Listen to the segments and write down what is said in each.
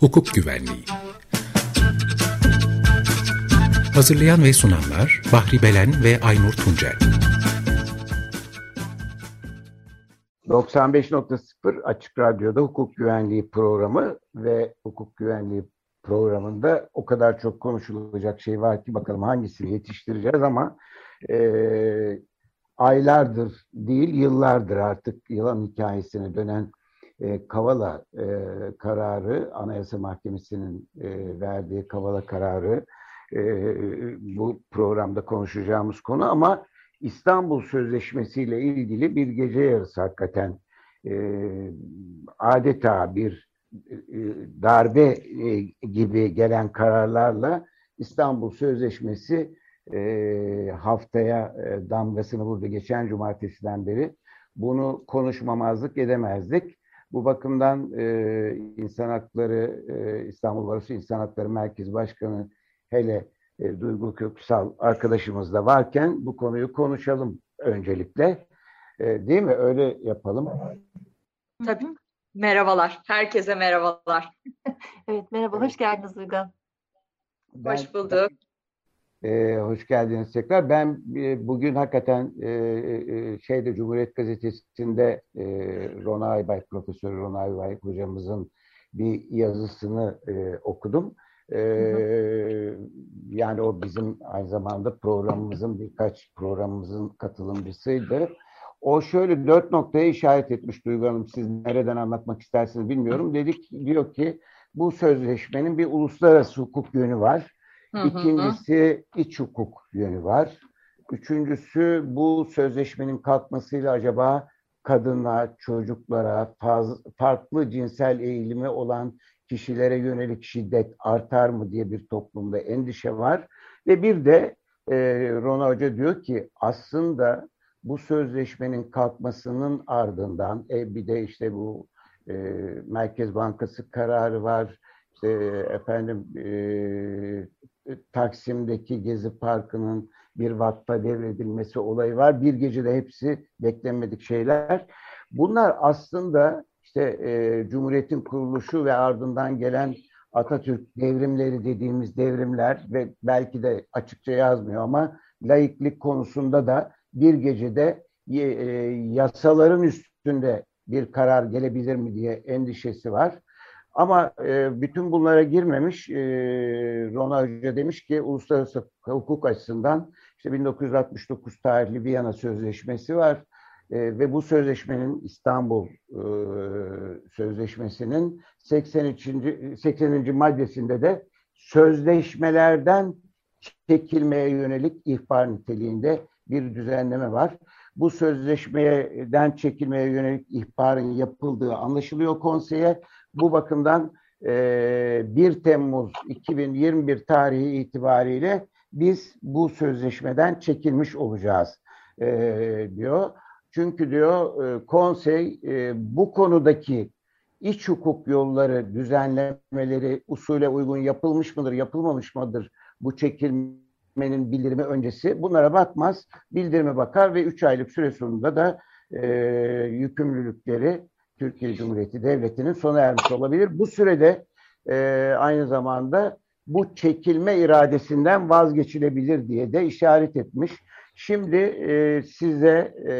hukuk güvenliği. Hazırlayan ve sunanlar Bahri Belen ve Aynur Tuncel. 95.0 Açık Radyo'da hukuk güvenliği programı ve hukuk güvenliği programında o kadar çok konuşulacak şey var ki bakalım hangisini yetiştireceğiz ama e, aylardır değil yıllardır artık yılan hikayesine dönen e, Kavala e, kararı, Anayasa Mahkemesi'nin e, verdiği Kavala kararı e, bu programda konuşacağımız konu ama İstanbul Sözleşmesi ile ilgili bir gece yarısı hakikaten e, adeta bir e, darbe e, gibi gelen kararlarla İstanbul Sözleşmesi e, haftaya e, damgasını vurdu. Geçen cumartesiden beri bunu konuşmamazlık edemezdik. Bu bakımdan e, İnsan Hakları e, İstanbul Barosu İnsan Hakları Merkez Başkanı hele e, Duygu Köksal arkadaşımız da varken bu konuyu konuşalım öncelikle. E, değil mi? Öyle yapalım. Tabii. Merhabalar. Herkese merhabalar. evet merhaba. Hoş geldiniz Uygan. Hoş bulduk. E, hoş geldiniz tekrar. Ben e, bugün hakikaten e, e, şeyde Cumhuriyet Gazetesi'nde e, Rona Aybay, Profesör Rona Aybay hocamızın bir yazısını e, okudum. E, yani o bizim aynı zamanda programımızın birkaç programımızın katılımcısıydı. O şöyle dört noktaya işaret etmiş Duygu Hanım. Siz nereden anlatmak istersiniz bilmiyorum. Dedik diyor ki bu sözleşmenin bir uluslararası hukuk yönü var İkincisi iç hukuk yönü var. Üçüncüsü bu sözleşmenin kalkmasıyla acaba kadınlar, çocuklara, faz, farklı cinsel eğilimi olan kişilere yönelik şiddet artar mı diye bir toplumda endişe var. Ve bir de e, Rona Hoca diyor ki aslında bu sözleşmenin kalkmasının ardından e, bir de işte bu e, Merkez Bankası kararı var. İşte efendim e, Taksim'deki Gezi Parkı'nın bir vakfa devredilmesi olayı var. Bir gecede hepsi beklenmedik şeyler. Bunlar aslında işte e, Cumhuriyet'in kuruluşu ve ardından gelen Atatürk devrimleri dediğimiz devrimler ve belki de açıkça yazmıyor ama laiklik konusunda da bir gecede e, yasaların üstünde bir karar gelebilir mi diye endişesi var. Ama e, bütün bunlara girmemiş. E, Rona Hoca demiş ki uluslararası hukuk açısından işte 1969 tarihli Viyana Sözleşmesi var. E, ve bu sözleşmenin İstanbul e, Sözleşmesi'nin 83. 80. maddesinde de sözleşmelerden çekilmeye yönelik ihbar niteliğinde bir düzenleme var. Bu sözleşmeden çekilmeye yönelik ihbarın yapıldığı anlaşılıyor konseye bu bakımdan e, 1 Temmuz 2021 tarihi itibariyle biz bu sözleşmeden çekilmiş olacağız e, diyor. Çünkü diyor e, konsey e, bu konudaki iç hukuk yolları, düzenlemeleri usule uygun yapılmış mıdır, yapılmamış mıdır bu çekilmenin bildirimi öncesi bunlara bakmaz. Bildirime bakar ve 3 aylık süre sonunda da e, yükümlülükleri Türkiye Cumhuriyeti Devleti'nin sona ermiş olabilir. Bu sürede e, aynı zamanda bu çekilme iradesinden vazgeçilebilir diye de işaret etmiş. Şimdi e, size e,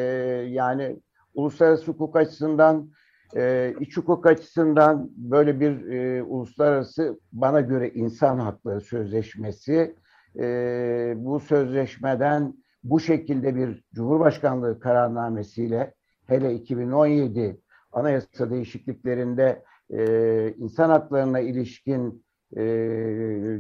yani uluslararası hukuk açısından, e, iç hukuk açısından böyle bir e, uluslararası bana göre insan hakları sözleşmesi, e, bu sözleşmeden bu şekilde bir Cumhurbaşkanlığı kararnamesiyle hele 2017 anayasa değişikliklerinde e, insan haklarına ilişkin e,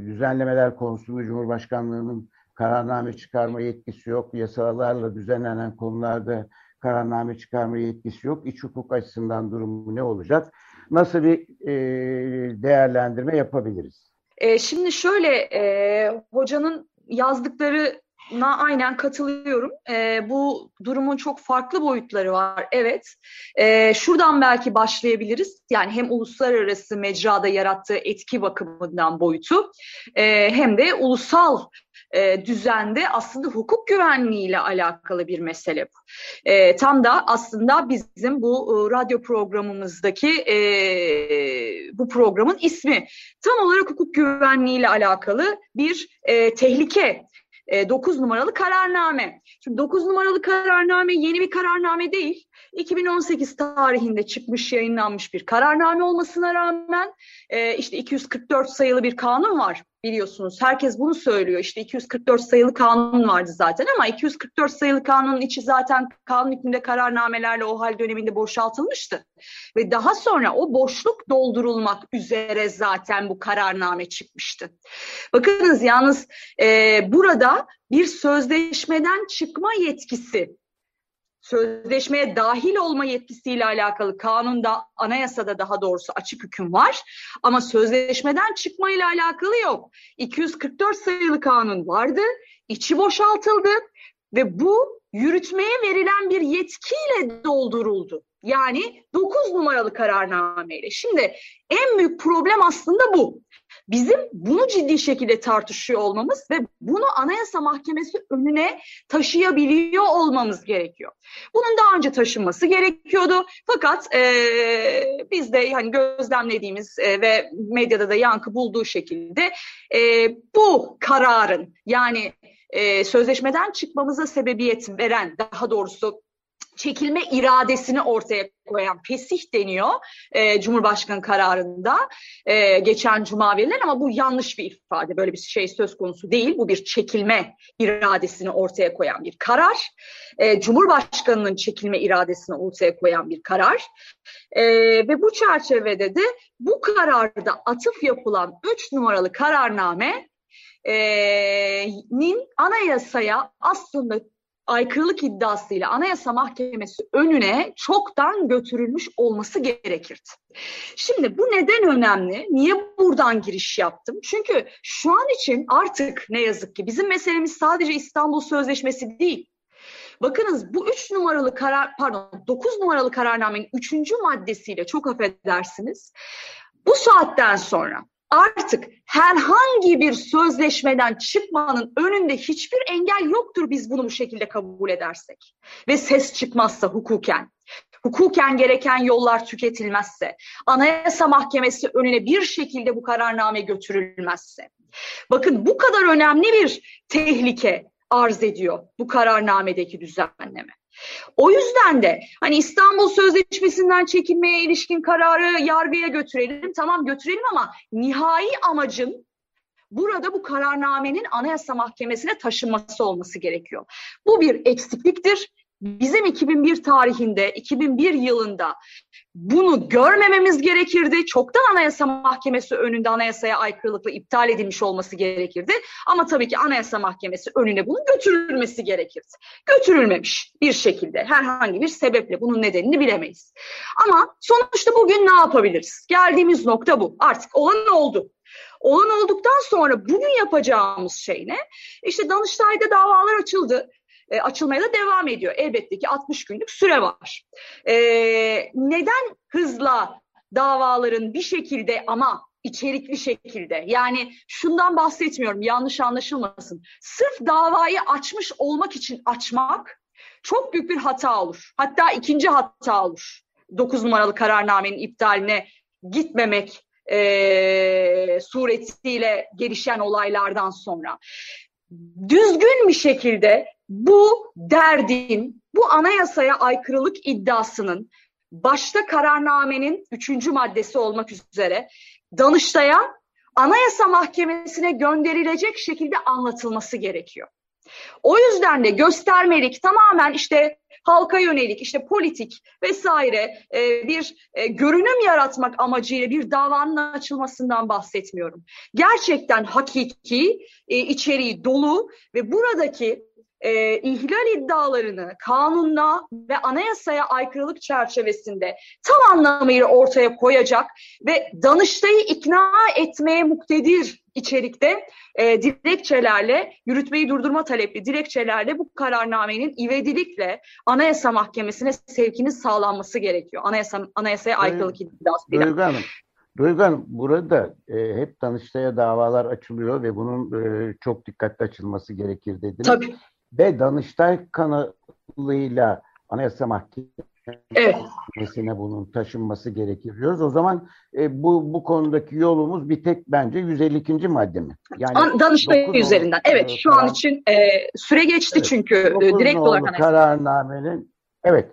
düzenlemeler konusunda Cumhurbaşkanlığı'nın kararname çıkarma yetkisi yok. Yasalarla düzenlenen konularda kararname çıkarma yetkisi yok. İç hukuk açısından durumu ne olacak? Nasıl bir e, değerlendirme yapabiliriz? E, şimdi şöyle e, hocanın yazdıkları na aynen katılıyorum. E, bu durumun çok farklı boyutları var. Evet. E, şuradan belki başlayabiliriz. Yani hem uluslararası mecrada yarattığı etki bakımından boyutu e, hem de ulusal e, düzende aslında hukuk güvenliği ile alakalı bir mesele bu. E, tam da aslında bizim bu e, radyo programımızdaki e, bu programın ismi tam olarak hukuk güvenliği ile alakalı bir e, tehlike. E, 9 numaralı kararname. Şimdi 9 numaralı kararname yeni bir kararname değil. 2018 tarihinde çıkmış, yayınlanmış bir kararname olmasına rağmen e, işte 244 sayılı bir kanun var biliyorsunuz. Herkes bunu söylüyor. İşte 244 sayılı kanun vardı zaten ama 244 sayılı kanunun içi zaten kanun hükmünde kararnamelerle o hal döneminde boşaltılmıştı. Ve daha sonra o boşluk doldurulmak üzere zaten bu kararname çıkmıştı. Bakınız yalnız e, burada bir sözleşmeden çıkma yetkisi sözleşmeye dahil olma yetkisiyle alakalı kanunda, anayasada daha doğrusu açık hüküm var. Ama sözleşmeden çıkmayla alakalı yok. 244 sayılı kanun vardı, içi boşaltıldı ve bu yürütmeye verilen bir yetkiyle dolduruldu. Yani 9 numaralı kararnameyle. Şimdi en büyük problem aslında bu. Bizim bunu ciddi şekilde tartışıyor olmamız ve bunu Anayasa Mahkemesi önüne taşıyabiliyor olmamız gerekiyor. Bunun daha önce taşınması gerekiyordu. Fakat e, biz de yani gözlemlediğimiz e, ve medyada da yankı bulduğu şekilde e, bu kararın yani e, sözleşmeden çıkmamıza sebebiyet veren daha doğrusu çekilme iradesini ortaya koyan fesih deniyor e, Cumhurbaşkanı kararında e, geçen cuma verilen ama bu yanlış bir ifade. Böyle bir şey söz konusu değil. Bu bir çekilme iradesini ortaya koyan bir karar. E, Cumhurbaşkanının çekilme iradesini ortaya koyan bir karar. E, ve bu çerçevede de bu kararda atıf yapılan 3 numaralı kararname nin anayasaya aslında aykırılık iddiasıyla Anayasa Mahkemesi önüne çoktan götürülmüş olması gerekirdi. Şimdi bu neden önemli? Niye buradan giriş yaptım? Çünkü şu an için artık ne yazık ki bizim meselemiz sadece İstanbul Sözleşmesi değil. Bakınız bu üç numaralı karar, pardon dokuz numaralı kararnamenin üçüncü maddesiyle çok affedersiniz. Bu saatten sonra artık herhangi bir sözleşmeden çıkmanın önünde hiçbir engel yoktur biz bunu bu şekilde kabul edersek. Ve ses çıkmazsa hukuken, hukuken gereken yollar tüketilmezse, Anayasa Mahkemesi önüne bir şekilde bu kararname götürülmezse. Bakın bu kadar önemli bir tehlike arz ediyor bu kararnamedeki düzenleme. O yüzden de hani İstanbul Sözleşmesi'nden çekilmeye ilişkin kararı yargıya götürelim. Tamam götürelim ama nihai amacın burada bu kararnamenin Anayasa Mahkemesi'ne taşınması olması gerekiyor. Bu bir eksikliktir bizim 2001 tarihinde, 2001 yılında bunu görmememiz gerekirdi. Çoktan Anayasa Mahkemesi önünde anayasaya aykırılıkla iptal edilmiş olması gerekirdi. Ama tabii ki Anayasa Mahkemesi önüne bunun götürülmesi gerekirdi. Götürülmemiş bir şekilde herhangi bir sebeple bunun nedenini bilemeyiz. Ama sonuçta bugün ne yapabiliriz? Geldiğimiz nokta bu. Artık olan oldu. Olan olduktan sonra bugün yapacağımız şey ne? İşte Danıştay'da davalar açıldı e, açılmaya da devam ediyor. Elbette ki 60 günlük süre var. E, neden hızla davaların bir şekilde ama içerikli şekilde yani şundan bahsetmiyorum yanlış anlaşılmasın. Sırf davayı açmış olmak için açmak çok büyük bir hata olur. Hatta ikinci hata olur. 9 numaralı kararnamenin iptaline gitmemek e, suretiyle gelişen olaylardan sonra. Düzgün bir şekilde bu derdin, bu anayasaya aykırılık iddiasının başta kararnamenin üçüncü maddesi olmak üzere Danıştay'a Anayasa Mahkemesi'ne gönderilecek şekilde anlatılması gerekiyor. O yüzden de göstermelik tamamen işte halka yönelik işte politik vesaire e, bir e, görünüm yaratmak amacıyla bir davanın açılmasından bahsetmiyorum. Gerçekten hakiki e, içeriği dolu ve buradaki e, ihlal iddialarını kanunla ve anayasaya aykırılık çerçevesinde tam anlamıyla ortaya koyacak ve Danıştay'ı ikna etmeye muktedir içerikte e, dilekçelerle, yürütmeyi durdurma talepli dilekçelerle bu kararnamenin ivedilikle Anayasa Mahkemesi'ne sevkinin sağlanması gerekiyor. Anayasa, anayasaya aykırılık iddiasıyla. Duygu Hanım, Duygan burada e, hep Danıştay'a davalar açılıyor ve bunun e, çok dikkatli açılması gerekir dediniz. Tabii. Ve Danıştay kanalıyla Anayasa Mahkemesi'ne evet. bunun taşınması gerekir diyoruz. O zaman e, bu bu konudaki yolumuz bir tek bence 152. madde mi? Yani Danıştay üzerinden. Evet şu an için e, süre geçti evet, çünkü e, direkt olarak kararnamenin evet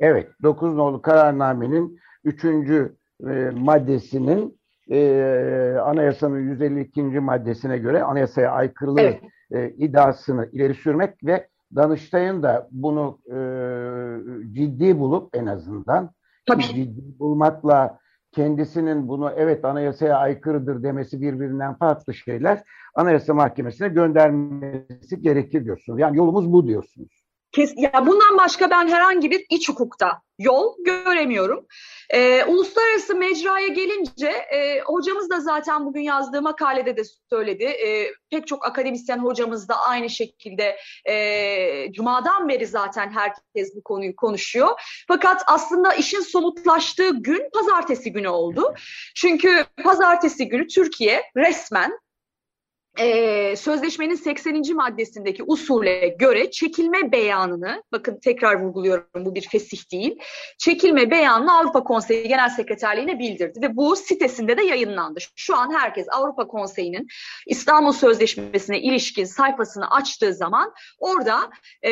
evet 9 nolu kararnamenin 3 e, maddesinin e, anayasanın 152. maddesine göre anayasaya aykırılığı evet. E, iddiasını ileri sürmek ve Danıştay'ın da bunu e, ciddi bulup en azından Tabii. ciddi bulmakla kendisinin bunu evet anayasaya aykırıdır demesi birbirinden farklı şeyler Anayasa Mahkemesi'ne göndermesi gerekir diyorsunuz. Yani yolumuz bu diyorsunuz. Kes, ya bundan başka ben herhangi bir iç hukukta yol göremiyorum. Ee, uluslararası mecraya gelince e, hocamız da zaten bugün yazdığı makalede de söyledi. E, pek çok akademisyen hocamız da aynı şekilde e, Cuma'dan beri zaten herkes bu konuyu konuşuyor. Fakat aslında işin somutlaştığı gün pazartesi günü oldu. Çünkü pazartesi günü Türkiye resmen e, sözleşmenin 80. maddesindeki usule göre çekilme beyanını, bakın tekrar vurguluyorum bu bir fesih değil, çekilme beyanını Avrupa Konseyi Genel Sekreterliğine bildirdi ve bu sitesinde de yayınlandı. Şu an herkes Avrupa Konseyi'nin İstanbul Sözleşmesi'ne ilişkin sayfasını açtığı zaman orada e,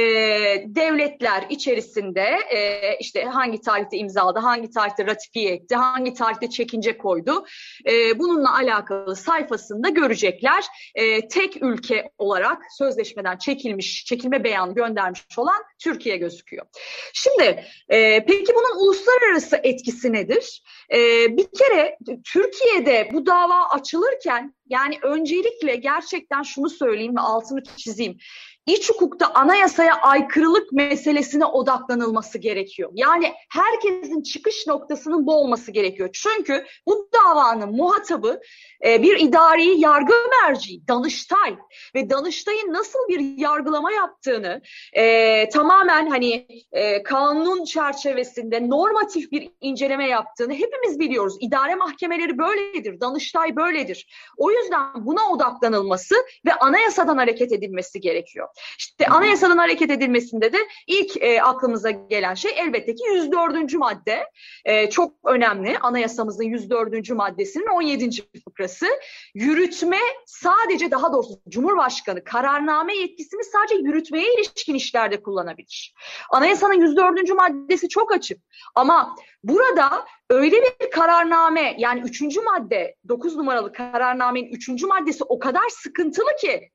devletler içerisinde e, işte hangi tarihte imzaladı, hangi tarihte ratifiye etti, hangi tarihte çekince koydu, e, bununla alakalı sayfasında görecekler e, tek ülke olarak sözleşmeden çekilmiş, çekilme beyanı göndermiş olan Türkiye gözüküyor. Şimdi e, peki bunun uluslararası etkisi nedir? E, bir kere Türkiye'de bu dava açılırken yani öncelikle gerçekten şunu söyleyeyim ve altını çizeyim iç hukukta anayasaya aykırılık meselesine odaklanılması gerekiyor. Yani herkesin çıkış noktasının bu olması gerekiyor. Çünkü bu davanın muhatabı e, bir idari yargı merci, Danıştay ve Danıştay'ın nasıl bir yargılama yaptığını e, tamamen hani e, kanun çerçevesinde normatif bir inceleme yaptığını hepimiz biliyoruz. İdare mahkemeleri böyledir, Danıştay böyledir. O yüzden buna odaklanılması ve anayasadan hareket edilmesi gerekiyor. İşte anayasadan hareket edilmesinde de ilk e, aklımıza gelen şey elbette ki 104. madde. E, çok önemli. Anayasamızın 104. maddesinin 17. fıkrası. Yürütme sadece daha doğrusu Cumhurbaşkanı kararname yetkisini sadece yürütmeye ilişkin işlerde kullanabilir. Anayasanın 104. maddesi çok açık. Ama burada öyle bir kararname yani üçüncü madde 9 numaralı kararnamenin üçüncü maddesi o kadar sıkıntılı ki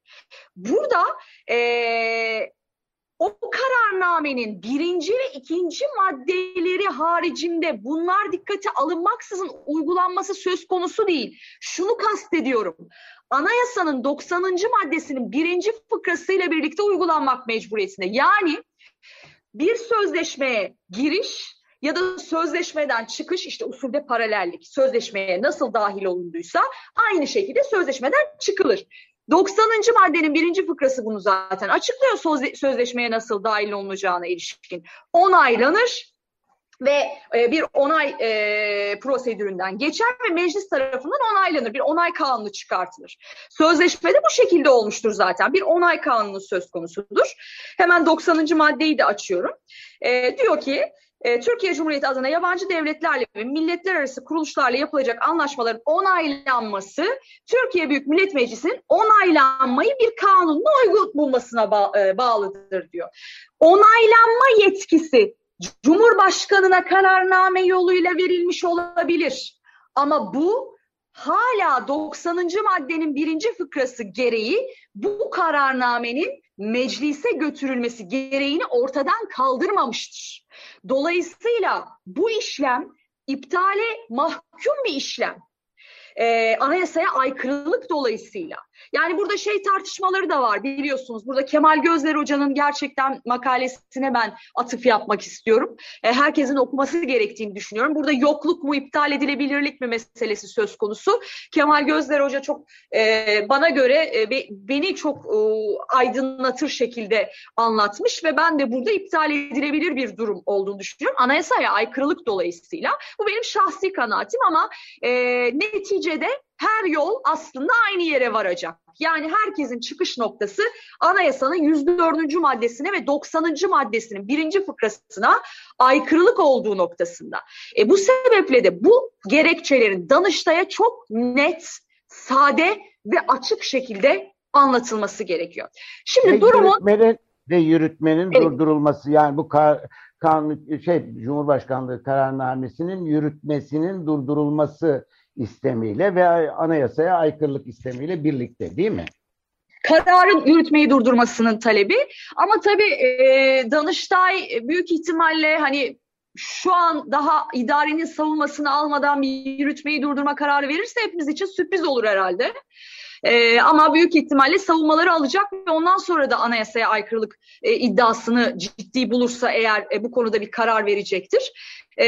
burada ee, o kararnamenin birinci ve ikinci maddeleri haricinde bunlar dikkate alınmaksızın uygulanması söz konusu değil. Şunu kastediyorum. Anayasanın 90. maddesinin birinci fıkrasıyla birlikte uygulanmak mecburiyetinde. Yani bir sözleşmeye giriş ya da sözleşmeden çıkış işte usulde paralellik sözleşmeye nasıl dahil olunduysa aynı şekilde sözleşmeden çıkılır. 90. maddenin birinci fıkrası bunu zaten açıklıyor sözleşmeye nasıl dahil olunacağına ilişkin. Onaylanır ve e, bir onay e, prosedüründen geçer ve meclis tarafından onaylanır. Bir onay kanunu çıkartılır. Sözleşmede bu şekilde olmuştur zaten. Bir onay kanunu söz konusudur. Hemen 90. maddeyi de açıyorum. E, diyor ki e, Türkiye Cumhuriyeti adına yabancı devletlerle ve milletler arası kuruluşlarla yapılacak anlaşmaların onaylanması Türkiye Büyük Millet Meclisi'nin onaylanmayı bir kanunla uygun bulmasına e, bağlıdır diyor. Onaylanma yetkisi Cumhurbaşkanına kararname yoluyla verilmiş olabilir. Ama bu hala 90. maddenin birinci fıkrası gereği bu kararnamenin meclise götürülmesi gereğini ortadan kaldırmamıştır. Dolayısıyla bu işlem iptale mahkum bir işlem. Ee, anayasaya aykırılık dolayısıyla. Yani burada şey tartışmaları da var biliyorsunuz. Burada Kemal Gözler Hoca'nın gerçekten makalesine ben atıf yapmak istiyorum. E, herkesin okuması gerektiğini düşünüyorum. Burada yokluk mu iptal edilebilirlik mi meselesi söz konusu. Kemal Gözler Hoca çok e, bana göre e, be, beni çok e, aydınlatır şekilde anlatmış ve ben de burada iptal edilebilir bir durum olduğunu düşünüyorum. Anayasaya aykırılık dolayısıyla. Bu benim şahsi kanaatim ama e, neticede her yol aslında aynı yere varacak. Yani herkesin çıkış noktası anayasanın 104. maddesine ve 90. maddesinin birinci fıkrasına aykırılık olduğu noktasında. E bu sebeple de bu gerekçelerin Danıştay'a çok net, sade ve açık şekilde anlatılması gerekiyor. Şimdi ve durumun yürütmenin, ve yürütmenin Evet. durdurulması yani bu ka- kanun şey Cumhurbaşkanlığı kararnamesinin yürütmesinin durdurulması istemiyle ve anayasaya aykırılık istemiyle birlikte değil mi? kararın yürütmeyi durdurmasının talebi. Ama tabii e, Danıştay büyük ihtimalle hani şu an daha idarenin savunmasını almadan bir yürütmeyi durdurma kararı verirse hepimiz için sürpriz olur herhalde. E, ama büyük ihtimalle savunmaları alacak ve ondan sonra da anayasaya aykırılık e, iddiasını ciddi bulursa eğer e, bu konuda bir karar verecektir. E,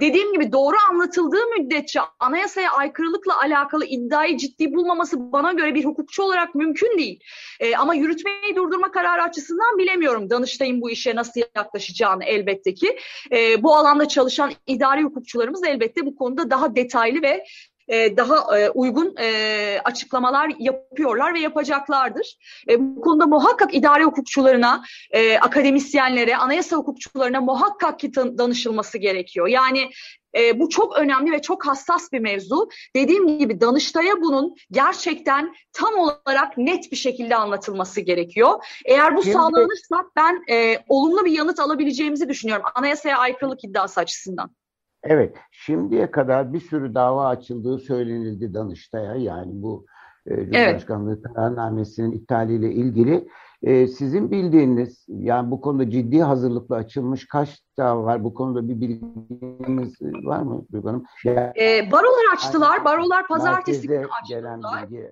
dediğim gibi doğru anlatıldığı müddetçe anayasaya aykırılıkla alakalı iddiayı ciddi bulmaması bana göre bir hukukçu olarak mümkün değil. E, ama yürütmeyi durdurma kararı açısından bilemiyorum Danıştay'ın bu işe nasıl yaklaşacağını elbette ki. E, bu alanda çalışan idari hukukçularımız elbette bu konuda daha detaylı ve e, daha e, uygun e, açıklamalar yapıyorlar ve yapacaklardır. E, bu konuda muhakkak idare hukukçularına, e, akademisyenlere, anayasa hukukçularına muhakkak ki danışılması gerekiyor. Yani e, bu çok önemli ve çok hassas bir mevzu. Dediğim gibi Danıştay'a bunun gerçekten tam olarak net bir şekilde anlatılması gerekiyor. Eğer bu Şimdi- sağlanırsa ben e, olumlu bir yanıt alabileceğimizi düşünüyorum. Anayasaya aykırılık iddiası açısından. Evet, şimdiye kadar bir sürü dava açıldığı söylenildi Danıştay'a. Yani bu e, Cumhurbaşkanlığı kararnamesinin iptaliyle ilgili. E, sizin bildiğiniz, yani bu konuda ciddi hazırlıkla açılmış kaç dava var? Bu konuda bir bilginiz var mı Duygu Hanım? Yani E, barolar açtılar. Barolar pazartesi günü açtılar. bilgi.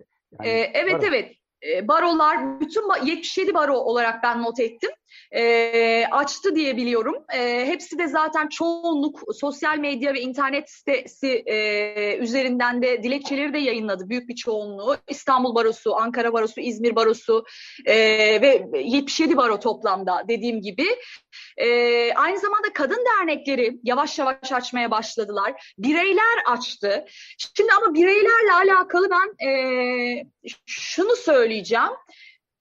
Yani evet baro- evet. Ee, barolar bütün ba- 77 baro olarak ben not ettim. Ee, açtı diye biliyorum. Ee, hepsi de zaten çoğunluk sosyal medya ve internet sitesi e, üzerinden de dilekçeleri de yayınladı. Büyük bir çoğunluğu. İstanbul Barosu, Ankara Barosu, İzmir Barosu e, ve 77 baro toplamda dediğim gibi. Ee, aynı zamanda kadın dernekleri yavaş yavaş açmaya başladılar. Bireyler açtı. Şimdi ama bireylerle alakalı ben e, şunu söyleyeceğim.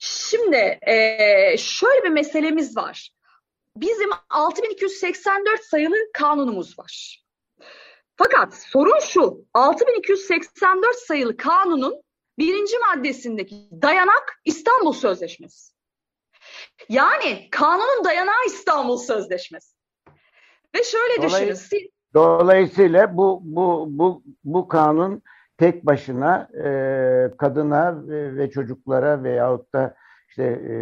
Şimdi e, şöyle bir meselemiz var. Bizim 6284 sayılı kanunumuz var. Fakat sorun şu, 6284 sayılı kanunun birinci maddesindeki dayanak İstanbul Sözleşmesi. Yani kanunun dayanağı İstanbul Sözleşmesi. Ve şöyle Dolayı- düşünün, Dolayısıyla bu bu bu bu kanun tek başına e, kadına ve, ve çocuklara veyahut da işte e,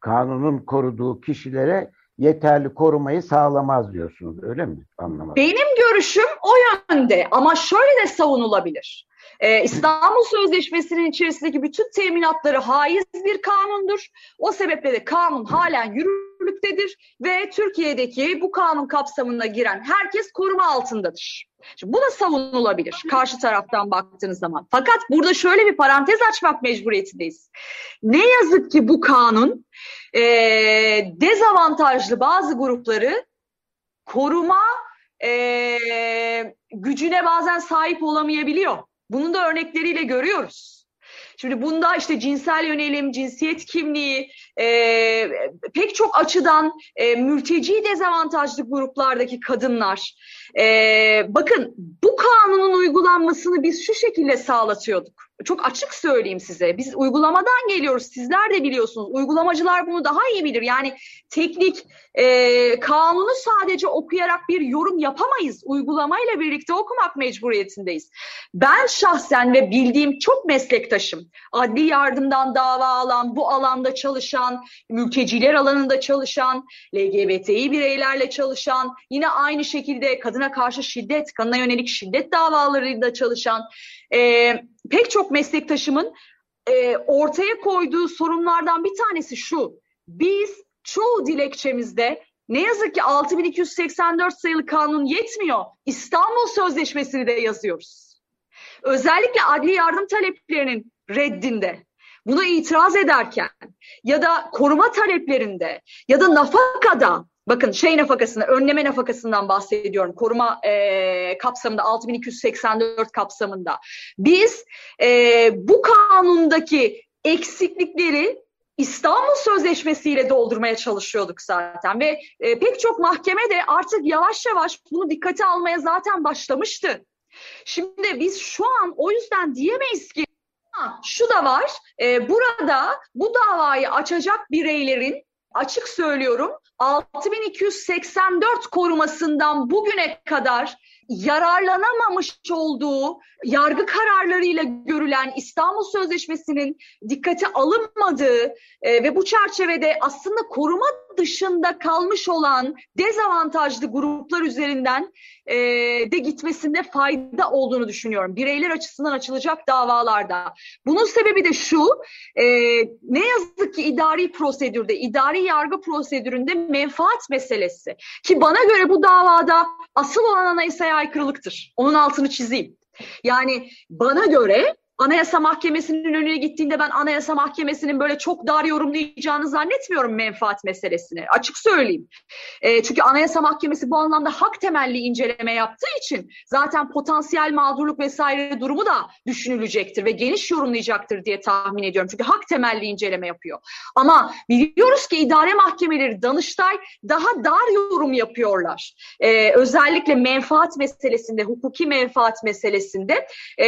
kanunun koruduğu kişilere yeterli korumayı sağlamaz diyorsunuz. Öyle mi? Anlamadım. Benim görüşüm o yönde ama şöyle de savunulabilir. Ee, İstanbul Sözleşmesi'nin içerisindeki bütün teminatları haiz bir kanundur. O sebeple de kanun halen yürürlüktedir ve Türkiye'deki bu kanun kapsamına giren herkes koruma altındadır. Şimdi bu da savunulabilir karşı taraftan baktığınız zaman. Fakat burada şöyle bir parantez açmak mecburiyetindeyiz. Ne yazık ki bu kanun e, dezavantajlı bazı grupları koruma e, gücüne bazen sahip olamayabiliyor. Bunun da örnekleriyle görüyoruz. Şimdi bunda işte cinsel yönelim, cinsiyet kimliği, e, pek çok açıdan e, mülteci dezavantajlı gruplardaki kadınlar. E, bakın bu kanunun uygulanmasını biz şu şekilde sağlatıyorduk. Çok açık söyleyeyim size. Biz uygulamadan geliyoruz. Sizler de biliyorsunuz. Uygulamacılar bunu daha iyi bilir. Yani teknik e, kanunu sadece okuyarak bir yorum yapamayız. Uygulamayla birlikte okumak mecburiyetindeyiz. Ben şahsen ve bildiğim çok meslektaşım, adli yardımdan dava alan, bu alanda çalışan, mülteciler alanında çalışan, LGBTİ bireylerle çalışan, yine aynı şekilde kadına karşı şiddet, kadına yönelik şiddet davalarıyla çalışan e, pek çok meslektaşımın e, ortaya koyduğu sorunlardan bir tanesi şu. Biz çoğu dilekçemizde ne yazık ki 6284 sayılı kanun yetmiyor. İstanbul Sözleşmesi'ni de yazıyoruz. Özellikle adli yardım taleplerinin reddinde buna itiraz ederken ya da koruma taleplerinde ya da nafakada bakın şey nafakasında önleme nafakasından bahsediyorum koruma e, kapsamında 6284 kapsamında biz e, bu kanundaki eksiklikleri İstanbul Sözleşmesi ile doldurmaya çalışıyorduk zaten ve e, pek çok mahkeme de artık yavaş yavaş bunu dikkate almaya zaten başlamıştı. Şimdi biz şu an o yüzden diyemeyiz ki şu da var, e, burada bu davayı açacak bireylerin açık söylüyorum 6284 korumasından bugüne kadar yararlanamamış olduğu yargı kararlarıyla görülen İstanbul Sözleşmesi'nin dikkate alınmadığı e, ve bu çerçevede aslında koruma dışında kalmış olan dezavantajlı gruplar üzerinden e, de gitmesinde fayda olduğunu düşünüyorum. Bireyler açısından açılacak davalarda. Bunun sebebi de şu, e, ne yazık ki idari prosedürde, idari yargı prosedüründe menfaat meselesi. Ki bana göre bu davada asıl olan anayasaya aykırılıktır. Onun altını çizeyim. Yani bana göre Anayasa Mahkemesi'nin önüne gittiğinde ben Anayasa Mahkemesi'nin böyle çok dar yorumlayacağını zannetmiyorum menfaat meselesini. Açık söyleyeyim. E, çünkü Anayasa Mahkemesi bu anlamda hak temelli inceleme yaptığı için zaten potansiyel mağdurluk vesaire durumu da düşünülecektir ve geniş yorumlayacaktır diye tahmin ediyorum. Çünkü hak temelli inceleme yapıyor. Ama biliyoruz ki idare mahkemeleri Danıştay daha dar yorum yapıyorlar. E, özellikle menfaat meselesinde, hukuki menfaat meselesinde e,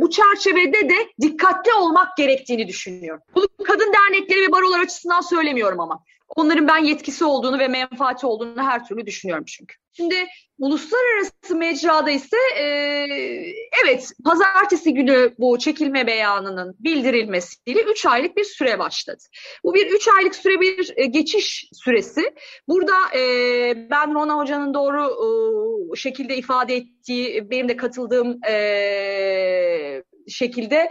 bu çerçeve meselede de dikkatli olmak gerektiğini düşünüyorum. Bunu kadın dernekleri ve barolar açısından söylemiyorum ama. Onların ben yetkisi olduğunu ve menfaati olduğunu her türlü düşünüyorum çünkü. Şimdi uluslararası mecrada ise e, evet pazartesi günü bu çekilme beyanının bildirilmesiyle 3 aylık bir süre başladı. Bu bir 3 aylık süre bir e, geçiş süresi. Burada e, ben Rona Hoca'nın doğru e, şekilde ifade ettiği, benim de katıldığım e, şekilde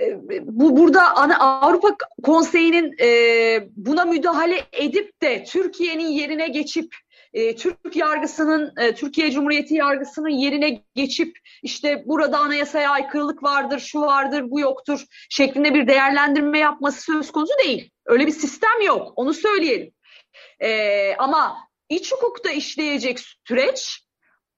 e, bu burada Avrupa Konseyi'nin e, buna müdahale edip de Türkiye'nin yerine geçip e, Türk yargısının Türkiye Cumhuriyeti yargısının yerine geçip işte burada anayasaya aykırılık vardır, şu vardır, bu yoktur şeklinde bir değerlendirme yapması söz konusu değil. Öyle bir sistem yok. Onu söyleyelim. ama iç hukukta işleyecek süreç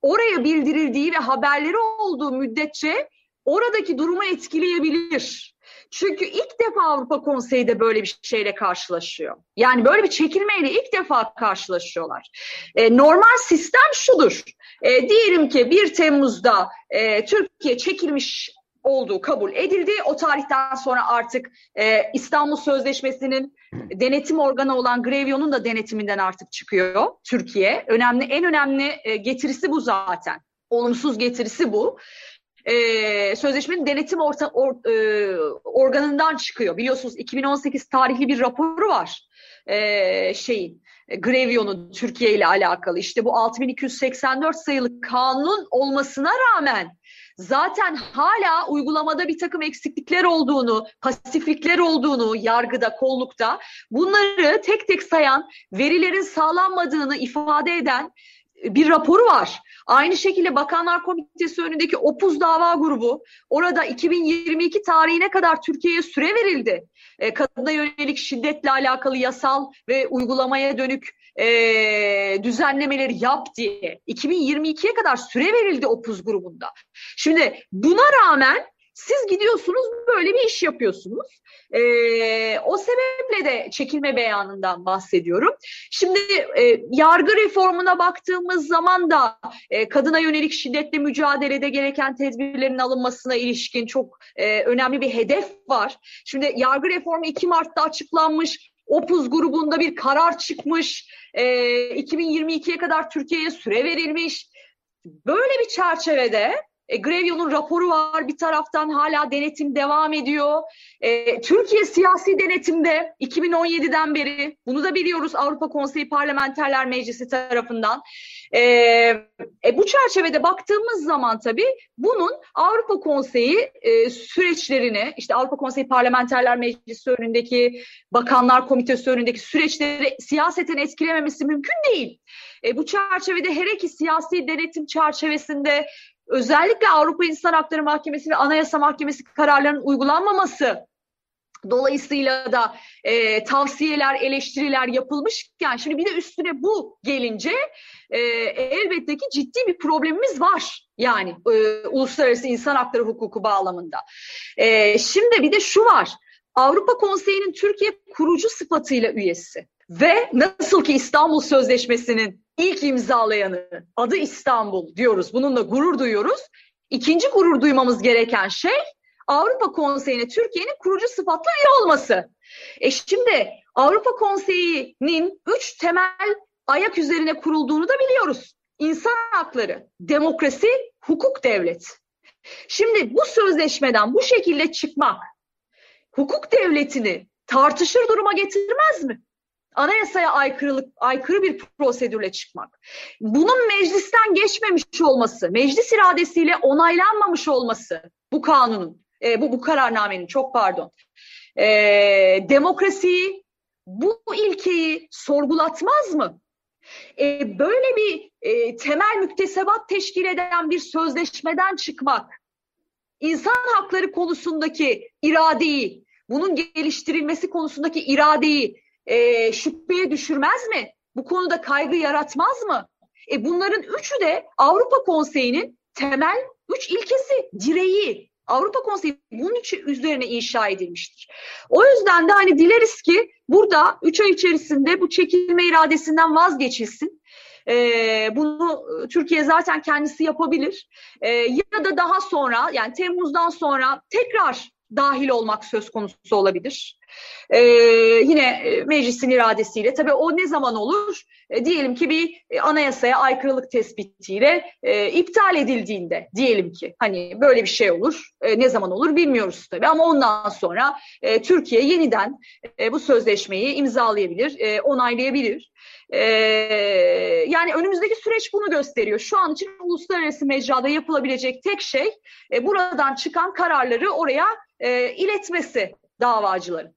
oraya bildirildiği ve haberleri olduğu müddetçe oradaki durumu etkileyebilir. Çünkü ilk defa Avrupa Konseyi de böyle bir şeyle karşılaşıyor. Yani böyle bir çekilmeyle ilk defa karşılaşıyorlar. E, normal sistem şudur. E, diyelim ki 1 Temmuz'da e, Türkiye çekilmiş olduğu kabul edildi. O tarihten sonra artık e, İstanbul Sözleşmesi'nin denetim organı olan Grevio'nun da denetiminden artık çıkıyor Türkiye. Önemli, en önemli e, getirisi bu zaten. Olumsuz getirisi bu e, sözleşmenin denetim orta, or, e, organından çıkıyor. Biliyorsunuz 2018 tarihli bir raporu var e, şeyin. Grevio'nun Türkiye ile alakalı işte bu 6284 sayılı kanun olmasına rağmen zaten hala uygulamada bir takım eksiklikler olduğunu, pasiflikler olduğunu yargıda, kollukta bunları tek tek sayan, verilerin sağlanmadığını ifade eden bir raporu var. Aynı şekilde Bakanlar Komitesi önündeki Opuz dava grubu orada 2022 tarihine kadar Türkiye'ye süre verildi. E, kadına yönelik şiddetle alakalı yasal ve uygulamaya dönük e, düzenlemeleri yap diye 2022'ye kadar süre verildi Opuz grubunda. Şimdi buna rağmen siz gidiyorsunuz böyle bir iş yapıyorsunuz. Ee, o sebeple de çekilme beyanından bahsediyorum. Şimdi e, yargı reformuna baktığımız zaman da e, kadına yönelik şiddetle mücadelede gereken tedbirlerin alınmasına ilişkin çok e, önemli bir hedef var. Şimdi yargı reformu 2 Mart'ta açıklanmış. Opuz grubunda bir karar çıkmış. E, 2022'ye kadar Türkiye'ye süre verilmiş. Böyle bir çerçevede E, Grevio'nun raporu var bir taraftan hala denetim devam ediyor. E, Türkiye siyasi denetimde 2017'den beri bunu da biliyoruz Avrupa Konseyi Parlamenterler Meclisi tarafından. E, e, bu çerçevede baktığımız zaman tabii bunun Avrupa Konseyi e, süreçlerini işte Avrupa Konseyi Parlamenterler Meclisi önündeki Bakanlar Komitesi önündeki süreçleri siyaseten etkilememesi mümkün değil. E, bu çerçevede her iki siyasi denetim çerçevesinde özellikle Avrupa İnsan Hakları Mahkemesi ve Anayasa Mahkemesi kararlarının uygulanmaması Dolayısıyla da e, tavsiyeler, eleştiriler yapılmışken şimdi bir de üstüne bu gelince e, elbette ki ciddi bir problemimiz var. Yani e, uluslararası insan hakları hukuku bağlamında. E, şimdi bir de şu var. Avrupa Konseyi'nin Türkiye kurucu sıfatıyla üyesi ve nasıl ki İstanbul Sözleşmesi'nin ilk imzalayanı adı İstanbul diyoruz. Bununla gurur duyuyoruz. İkinci gurur duymamız gereken şey Avrupa Konseyi'ne Türkiye'nin kurucu sıfatla üye olması. E şimdi Avrupa Konseyi'nin üç temel ayak üzerine kurulduğunu da biliyoruz. İnsan hakları, demokrasi, hukuk devlet. Şimdi bu sözleşmeden bu şekilde çıkmak hukuk devletini tartışır duruma getirmez mi? Anayasaya aykırılık, aykırı bir prosedürle çıkmak. Bunun meclisten geçmemiş olması, meclis iradesiyle onaylanmamış olması bu kanunun e, bu, bu kararnamenin çok pardon, e, demokrasiyi, bu ilkeyi sorgulatmaz mı? E, böyle bir e, temel müktesebat teşkil eden bir sözleşmeden çıkmak, insan hakları konusundaki iradeyi, bunun geliştirilmesi konusundaki iradeyi e, şüpheye düşürmez mi? Bu konuda kaygı yaratmaz mı? E, bunların üçü de Avrupa Konseyi'nin temel üç ilkesi, direği. Avrupa Konseyi bunun için üzerine inşa edilmiştir. O yüzden de hani dileriz ki burada üç ay içerisinde bu çekilme iradesinden vazgeçilsin. Ee, bunu Türkiye zaten kendisi yapabilir. Ee, ya da daha sonra yani Temmuz'dan sonra tekrar dahil olmak söz konusu olabilir. Ee, yine e, meclisin iradesiyle. Tabii o ne zaman olur? E, diyelim ki bir e, anayasaya aykırılık tespitiyle e, iptal edildiğinde diyelim ki hani böyle bir şey olur. E, ne zaman olur bilmiyoruz tabii ama ondan sonra e, Türkiye yeniden e, bu sözleşmeyi imzalayabilir, e, onaylayabilir. Ee, yani önümüzdeki süreç bunu gösteriyor. Şu an için uluslararası mecrada yapılabilecek tek şey e, buradan çıkan kararları oraya e, iletmesi davacıların.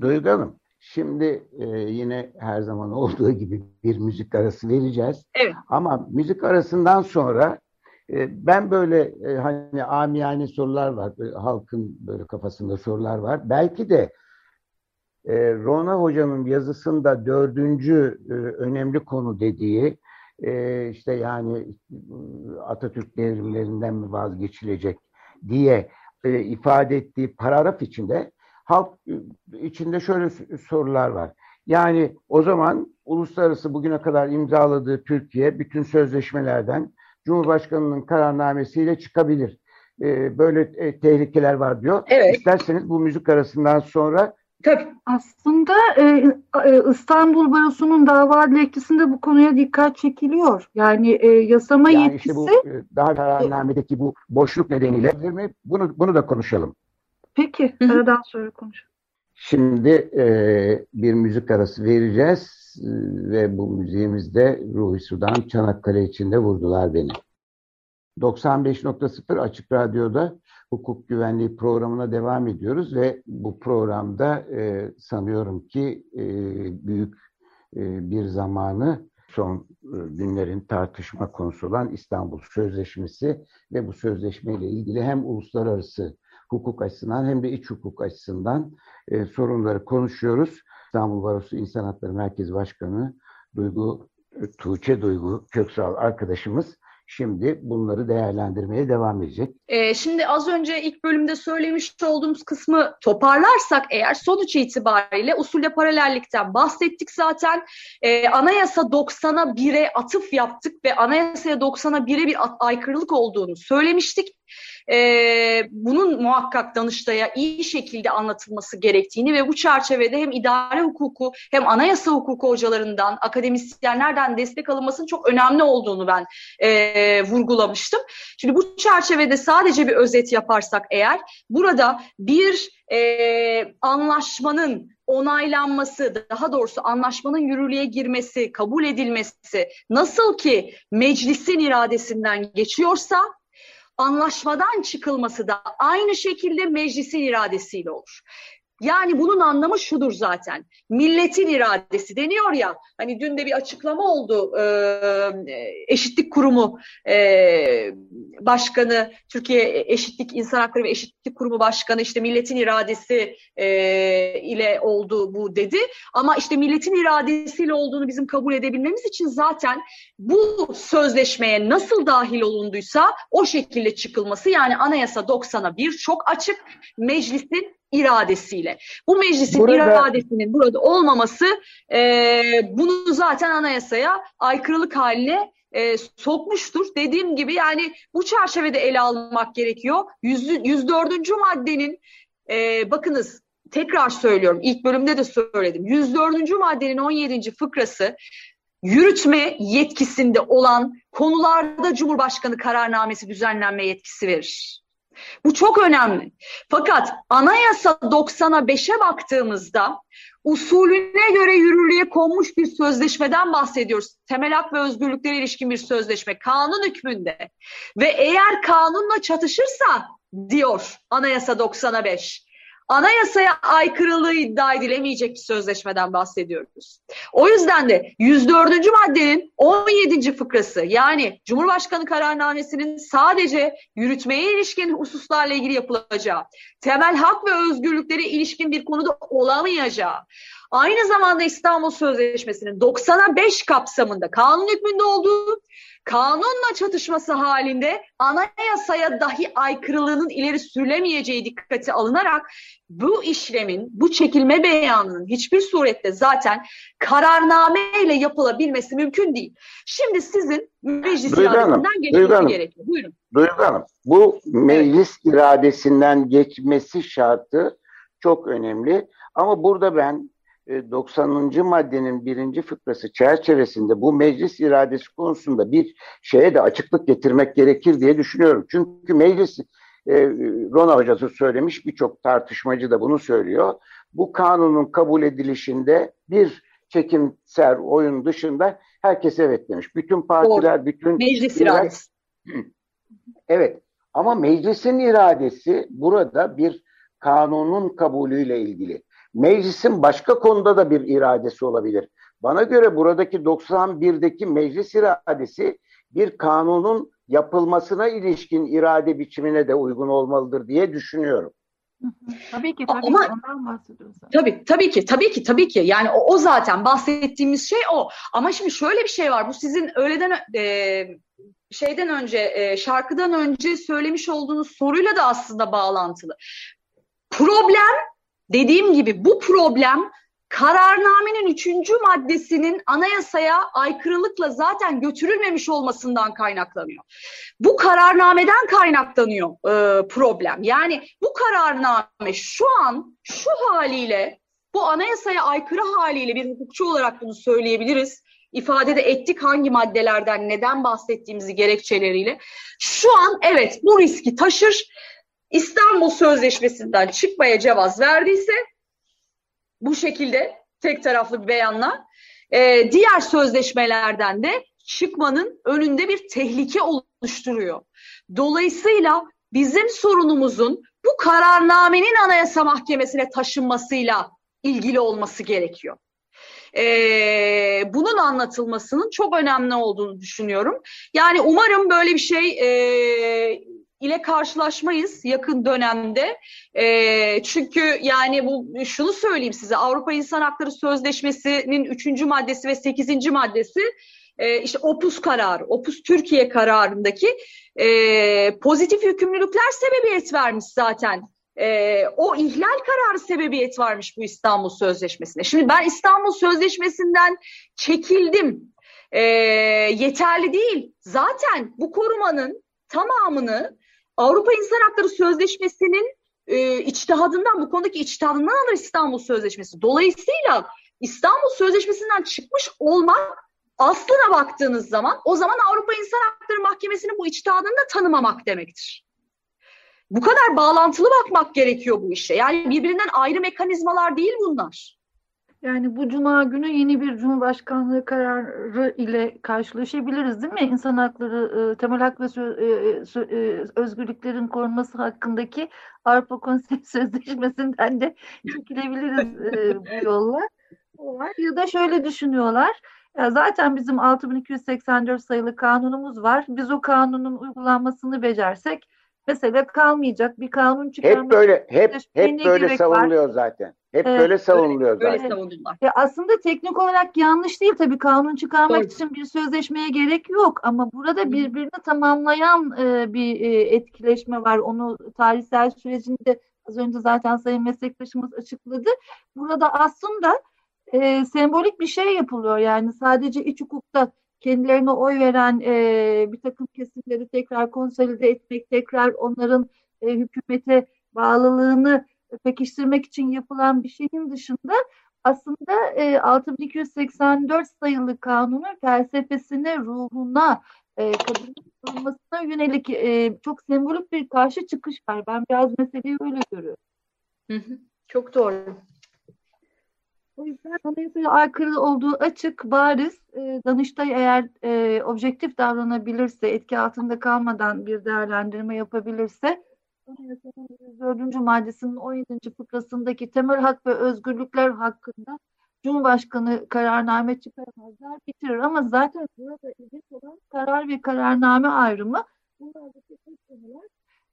Duygu Hanım, şimdi e, yine her zaman olduğu gibi bir müzik arası vereceğiz. Evet. Ama müzik arasından sonra e, ben böyle e, hani amiyane sorular var, böyle, halkın böyle kafasında sorular var. Belki de e, Rona Hoca'nın yazısında dördüncü e, önemli konu dediği e, işte yani Atatürk devrimlerinden mi vazgeçilecek diye e, ifade ettiği paragraf içinde halk içinde şöyle sorular var. Yani o zaman uluslararası bugüne kadar imzaladığı Türkiye bütün sözleşmelerden Cumhurbaşkanı'nın kararnamesiyle çıkabilir. Böyle e, tehlikeler var diyor. Evet. İsterseniz bu müzik arasından sonra Tabii. Aslında e, e, İstanbul Barosu'nun dava dilekçesinde bu konuya dikkat çekiliyor. Yani e, yasama yani yetkisi işte bu daha kararnamedeki bu boşluk nedeniyle bunu bunu da konuşalım. Peki aradan sonra konuşalım. Şimdi e, bir müzik arası vereceğiz e, ve bu müziğimizde Ruhi Sudan Çanakkale içinde vurdular beni. 95.0 Açık Radyo'da hukuk güvenliği programına devam ediyoruz ve bu programda e, sanıyorum ki e, büyük e, bir zamanı son e, günlerin tartışma konusu olan İstanbul Sözleşmesi ve bu sözleşmeyle ilgili hem uluslararası hukuk açısından hem de iç hukuk açısından e, sorunları konuşuyoruz. İstanbul Barosu İnsan Hakları Merkezi Başkanı Duygu e, Tuğçe Duygu Köksal arkadaşımız şimdi bunları değerlendirmeye devam edecek. Ee, şimdi az önce ilk bölümde söylemiş olduğumuz kısmı toparlarsak eğer sonuç itibariyle usulde paralellikten bahsettik zaten. Ee, anayasa 90'a 1'e atıf yaptık ve anayasaya 90'a 1'e bir aykırılık olduğunu söylemiştik. E, bunun muhakkak Danıştay'a iyi şekilde anlatılması gerektiğini ve bu çerçevede hem idare hukuku hem anayasa hukuku hocalarından, akademisyenlerden destek alınmasının çok önemli olduğunu ben e, vurgulamıştım. Şimdi bu çerçevede sadece bir özet yaparsak eğer burada bir e, anlaşmanın onaylanması, daha doğrusu anlaşmanın yürürlüğe girmesi, kabul edilmesi nasıl ki meclisin iradesinden geçiyorsa anlaşmadan çıkılması da aynı şekilde meclisin iradesiyle olur. Yani bunun anlamı şudur zaten. Milletin iradesi deniyor ya. Hani dün de bir açıklama oldu. E, Eşitlik Kurumu e, Başkanı, Türkiye Eşitlik İnsan Hakları ve Eşitlik Kurumu Başkanı işte milletin iradesi e, ile oldu bu dedi. Ama işte milletin iradesiyle olduğunu bizim kabul edebilmemiz için zaten bu sözleşmeye nasıl dahil olunduysa o şekilde çıkılması yani Anayasa 90'a bir çok açık meclisin iradesiyle. Bu meclisin burada, iradesinin burada olmaması e, bunu zaten anayasaya aykırılık haline e, sokmuştur. Dediğim gibi yani bu çerçevede ele almak gerekiyor. 100, 104. maddenin e, bakınız tekrar söylüyorum ilk bölümde de söyledim. 104. maddenin 17. fıkrası yürütme yetkisinde olan konularda Cumhurbaşkanı kararnamesi düzenlenme yetkisi verir. Bu çok önemli. Fakat anayasa 90'a 5'e baktığımızda usulüne göre yürürlüğe konmuş bir sözleşmeden bahsediyoruz. Temel hak ve özgürlüklere ilişkin bir sözleşme kanun hükmünde. Ve eğer kanunla çatışırsa diyor anayasa 90'a 5 anayasaya aykırılığı iddia edilemeyecek bir sözleşmeden bahsediyoruz. O yüzden de 104. maddenin 17. fıkrası yani Cumhurbaşkanı kararnamesinin sadece yürütmeye ilişkin hususlarla ilgili yapılacağı, temel hak ve özgürlüklere ilişkin bir konuda olamayacağı, aynı zamanda İstanbul Sözleşmesi'nin 90'a 5 kapsamında kanun hükmünde olduğu kanunla çatışması halinde anayasaya dahi aykırılığının ileri sürülemeyeceği dikkate alınarak bu işlemin, bu çekilme beyanının hiçbir surette zaten kararname ile yapılabilmesi mümkün değil. Şimdi sizin meclis Duygu iradesinden geçmesi gerekiyor. Buyurun. Duygu Hanım, bu meclis evet. iradesinden geçmesi şartı çok önemli. Ama burada ben 90. E, maddenin birinci fıkrası çerçevesinde bu meclis iradesi konusunda bir şeye de açıklık getirmek gerekir diye düşünüyorum. Çünkü meclis e, Rona hocası söylemiş birçok tartışmacı da bunu söylüyor. Bu kanunun kabul edilişinde bir çekimser oyun dışında herkes evet demiş. Bütün partiler, Doğru. bütün... Meclis iradesi. Evet ama meclisin iradesi burada bir kanunun kabulüyle ilgili. Meclisin başka konuda da bir iradesi olabilir. Bana göre buradaki 91'deki meclis iradesi bir kanunun yapılmasına ilişkin irade biçimine de uygun olmalıdır diye düşünüyorum. Tabii ki tabii Ama, ki ondan bahsediyoruz. Tabii tabii ki tabii ki tabii ki yani o, o zaten bahsettiğimiz şey o. Ama şimdi şöyle bir şey var bu sizin öğleden e, şeyden önce e, şarkıdan önce söylemiş olduğunuz soruyla da aslında bağlantılı. Problem dediğim gibi bu problem kararnamenin üçüncü maddesinin anayasaya aykırılıkla zaten götürülmemiş olmasından kaynaklanıyor. Bu kararnameden kaynaklanıyor e, problem. Yani bu kararname şu an şu haliyle bu anayasaya aykırı haliyle bir hukukçu olarak bunu söyleyebiliriz. İfadede ettik hangi maddelerden neden bahsettiğimizi gerekçeleriyle. Şu an evet bu riski taşır. İstanbul Sözleşmesi'nden çıkmaya cevaz verdiyse bu şekilde tek taraflı bir beyanla e, diğer sözleşmelerden de çıkmanın önünde bir tehlike oluşturuyor. Dolayısıyla bizim sorunumuzun bu kararnamenin Anayasa Mahkemesi'ne taşınmasıyla ilgili olması gerekiyor. Ee, bunun anlatılmasının çok önemli olduğunu düşünüyorum. Yani umarım böyle bir şey e, ile karşılaşmayız yakın dönemde. E, çünkü yani bu şunu söyleyeyim size Avrupa İnsan Hakları Sözleşmesi'nin üçüncü maddesi ve sekizinci maddesi e, işte Opus kararı, Opus Türkiye kararındaki e, pozitif yükümlülükler sebebiyet vermiş zaten. E, o ihlal kararı sebebiyet varmış bu İstanbul Sözleşmesi'ne. Şimdi ben İstanbul Sözleşmesi'nden çekildim. E, yeterli değil. Zaten bu korumanın tamamını Avrupa İnsan Hakları Sözleşmesi'nin e, içtihadından, bu konudaki içtihadından alır İstanbul Sözleşmesi. Dolayısıyla İstanbul Sözleşmesi'nden çıkmış olmak aslına baktığınız zaman o zaman Avrupa İnsan Hakları Mahkemesi'nin bu içtihadını da tanımamak demektir. Bu kadar bağlantılı bakmak gerekiyor bu işe. Yani birbirinden ayrı mekanizmalar değil bunlar. Yani bu cuma günü yeni bir Cumhurbaşkanlığı kararı ile karşılaşabiliriz değil mi? İnsan hakları, e, temel hak ve e, e, özgürlüklerin korunması hakkındaki Avrupa Konseyi Sözleşmesi'nden de çekilebiliriz bu yolla. Ya da şöyle düşünüyorlar. Ya zaten bizim 6284 sayılı kanunumuz var. Biz o kanunun uygulanmasını becersek mesela kalmayacak bir kanun çıkarmak. Hep böyle hep hep böyle savunuluyor var. zaten. Hep evet, böyle savunuluyor öyle, zaten. Öyle Ya aslında teknik olarak yanlış değil tabii kanun çıkarmak evet. için bir sözleşmeye gerek yok ama burada birbirini tamamlayan e, bir e, etkileşme var. Onu tarihsel sürecinde az önce zaten sayın meslektaşımız açıkladı. Burada aslında e, sembolik bir şey yapılıyor. Yani sadece iç hukukta kendilerine oy veren e, bir takım kesimleri tekrar konsolide etmek, tekrar onların e, hükümete bağlılığını pekiştirmek için yapılan bir şeyin dışında aslında e, 6284 sayılı kanunun felsefesine, ruhuna, e, kadının yönelik e, çok sembolik bir karşı çıkış var. Ben biraz meseleyi öyle görüyorum. Hı hı, çok doğru. O yüzden anayasaya aykırı olduğu açık, bariz. E, Danıştay eğer e, objektif davranabilirse, etki altında kalmadan bir değerlendirme yapabilirse, Anayasanın 104. maddesinin 17. fıkrasındaki temel hak ve özgürlükler hakkında Cumhurbaşkanı kararname çıkaramazlar, bitirir. Ama zaten burada ilginç olan karar ve kararname ayrımı. Bunlardaki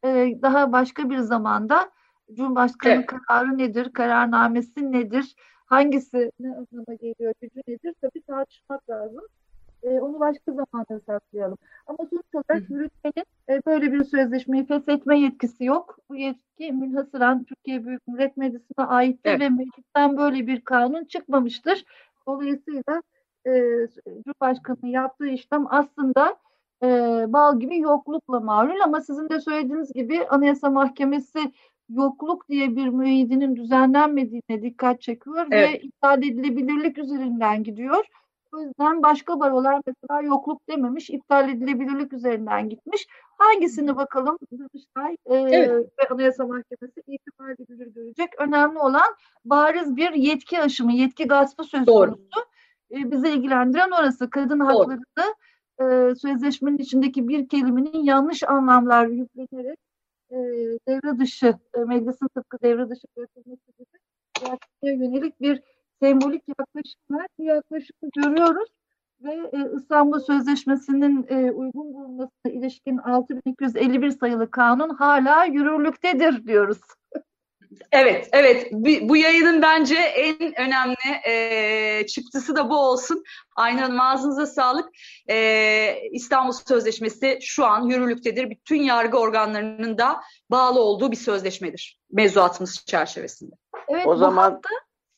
e, daha başka bir zamanda Cumhurbaşkanı evet. kararı nedir, kararnamesi nedir, hangisi ne anlama geliyor, gücü nedir tabii tartışmak lazım. E, onu başka zamanda saklayalım. Ama sonuç olarak yürütmenin e, böyle bir sözleşmeyi feshetme yetkisi yok. Bu yetki münhasıran Türkiye Büyük Millet Meclisi'ne aittir evet. ve meclisten böyle bir kanun çıkmamıştır. Dolayısıyla e, Cumhurbaşkanı'nın yaptığı işlem aslında e, bal gibi yoklukla marul ama sizin de söylediğiniz gibi Anayasa Mahkemesi yokluk diye bir müeyyidinin düzenlenmediğine dikkat çekiyor evet. ve iptal edilebilirlik üzerinden gidiyor. O yüzden başka barolar mesela yokluk dememiş, iptal edilebilirlik üzerinden gitmiş. Hangisini bakalım Danıştay e, evet. ve Anayasa Mahkemesi itibar edilir görecek. Önemli olan bariz bir yetki aşımı, yetki gaspı söz konusu. E, bizi ilgilendiren orası. Kadın Doğru. haklarını e, sözleşmenin içindeki bir kelimenin yanlış anlamlar yüklenerek e, devre dışı, e, meclisin tıpkı devre dışı bırakılması gibi yönelik bir sembolik yaklaşımlar, bu yaklaşımı görüyoruz ve e, İstanbul Sözleşmesi'nin e, uygun bulunmasına ilişkin 6251 sayılı kanun hala yürürlüktedir diyoruz. Evet, evet. Bu yayının bence en önemli e, çıktısı da bu olsun. Aynı Hanım ağzınıza sağlık. E, İstanbul Sözleşmesi şu an yürürlüktedir. Bütün yargı organlarının da bağlı olduğu bir sözleşmedir. Mevzuatımız çerçevesinde. Evet, o zaman hafta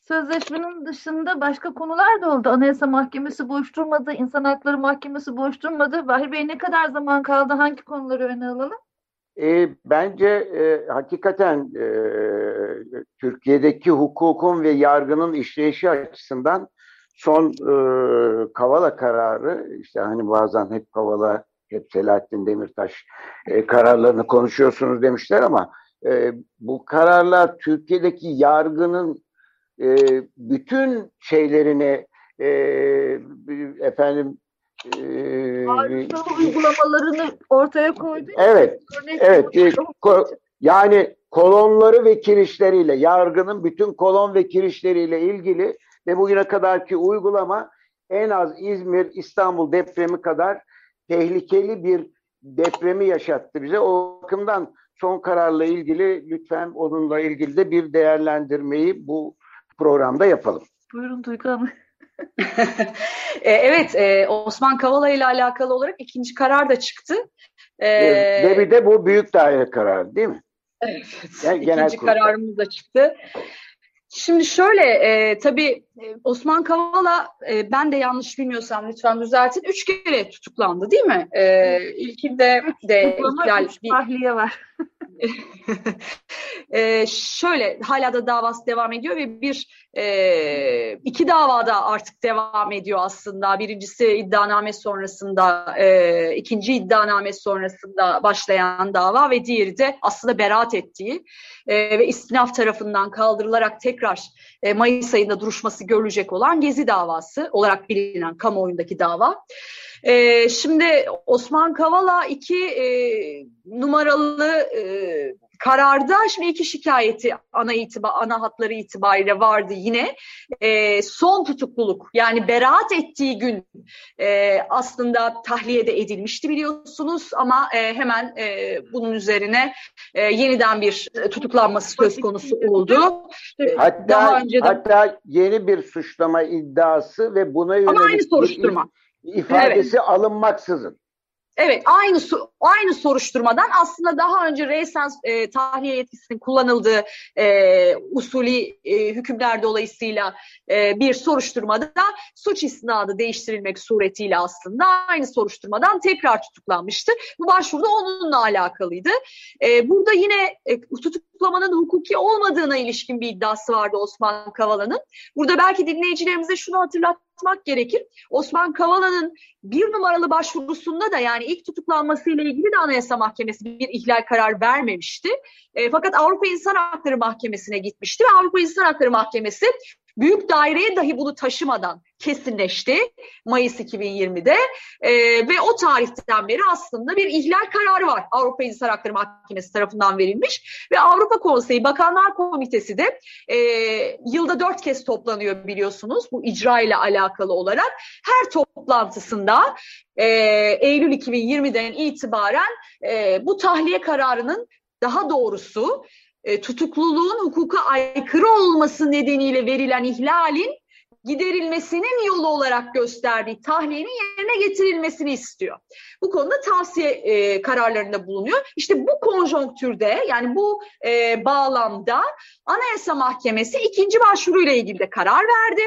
sözleşmenin dışında başka konular da oldu. Anayasa Mahkemesi boş durmadı, İnsan Hakları Mahkemesi boş durmadı. Bahri Bey ne kadar zaman kaldı? Hangi konuları öne alalım? E, bence e, hakikaten e, Türkiye'deki hukukun ve yargının işleyişi açısından son e, Kavala kararı, işte hani bazen hep Kavala, hep Selahattin Demirtaş e, kararlarını konuşuyorsunuz demişler ama e, bu kararlar Türkiye'deki yargının e, bütün şeylerini e, efendim Harika uygulamalarını ortaya koydu. Evet, evet. E, yani kolonları ve kirişleriyle, yargının bütün kolon ve kirişleriyle ilgili ve bugüne kadarki uygulama en az İzmir, İstanbul depremi kadar tehlikeli bir depremi yaşattı bize. O bakımdan son kararla ilgili lütfen onunla ilgili de bir değerlendirmeyi bu programda yapalım. Buyurun Duygu Hanım. E, evet, e, Osman Kavala ile alakalı olarak ikinci karar da çıktı. E, Ve bir de bu büyük daire kararı değil mi? Evet, yani ikinci kurulu. kararımız da çıktı. Şimdi şöyle e, tabii Osman Kavala e, ben de yanlış bilmiyorsam lütfen düzeltin. Üç kere tutuklandı değil mi? E, ilkinde de ihlal bir tahliye var. e, şöyle hala da davası devam ediyor ve bir e, iki davada artık devam ediyor aslında. Birincisi iddianame sonrasında, e, ikinci iddianame sonrasında başlayan dava ve diğeri de aslında beraat ettiği e, ve istinaf tarafından kaldırılarak tekrar e, Mayıs ayında duruşması görülecek olan Gezi davası olarak bilinen kamuoyundaki dava. E, şimdi Osman Kavala iki e, numaralı e, kararda şimdi iki şikayeti ana itibar ana hatları itibariyle vardı yine e, son tutukluluk yani beraat ettiği gün e, aslında tahliyede edilmişti biliyorsunuz ama e, hemen e, bunun üzerine e, yeniden bir tutuklanması söz konusu oldu. Hatta Daha önceden... hatta yeni bir suçlama iddiası ve buna yönelik ama aynı soruşturma. ifadesi evet. alınmaksızın. Evet aynı aynı soruşturmadan aslında daha önce reysen e, tahliye yetkisinin kullanıldığı e, usulü e, hükümler dolayısıyla e, bir soruşturmada suç isnadı değiştirilmek suretiyle aslında aynı soruşturmadan tekrar tutuklanmıştı. Bu başvuruda onunla alakalıydı. E, burada yine e, tutuklamanın hukuki olmadığına ilişkin bir iddiası vardı Osman Kavala'nın. Burada belki dinleyicilerimize şunu hatırlatmak gerekir. Osman Kavala'nın bir numaralı başvurusunda da yani ilk tutuklanmasıyla ilgili de Anayasa Mahkemesi bir ihlal karar vermemişti. E, fakat Avrupa İnsan Hakları Mahkemesi'ne gitmişti ve Avrupa İnsan Hakları Mahkemesi büyük daireye dahi bunu taşımadan kesinleşti Mayıs 2020'de e, ve o tarihten beri aslında bir ihlal kararı var. Avrupa İnsan Hakları Mahkemesi tarafından verilmiş ve Avrupa Konseyi Bakanlar Komitesi de e, yılda dört kez toplanıyor biliyorsunuz bu icra ile alakalı olarak. Her toplantısında e, Eylül 2020'den itibaren e, bu tahliye kararının daha doğrusu e, tutukluluğun hukuka aykırı olması nedeniyle verilen ihlalin giderilmesinin yolu olarak gösterdiği tahliyenin yerine getirilmesini istiyor. Bu konuda tavsiye e, kararlarında bulunuyor. İşte bu konjonktürde yani bu e, bağlamda Anayasa Mahkemesi ikinci başvuruyla ilgili de karar verdi.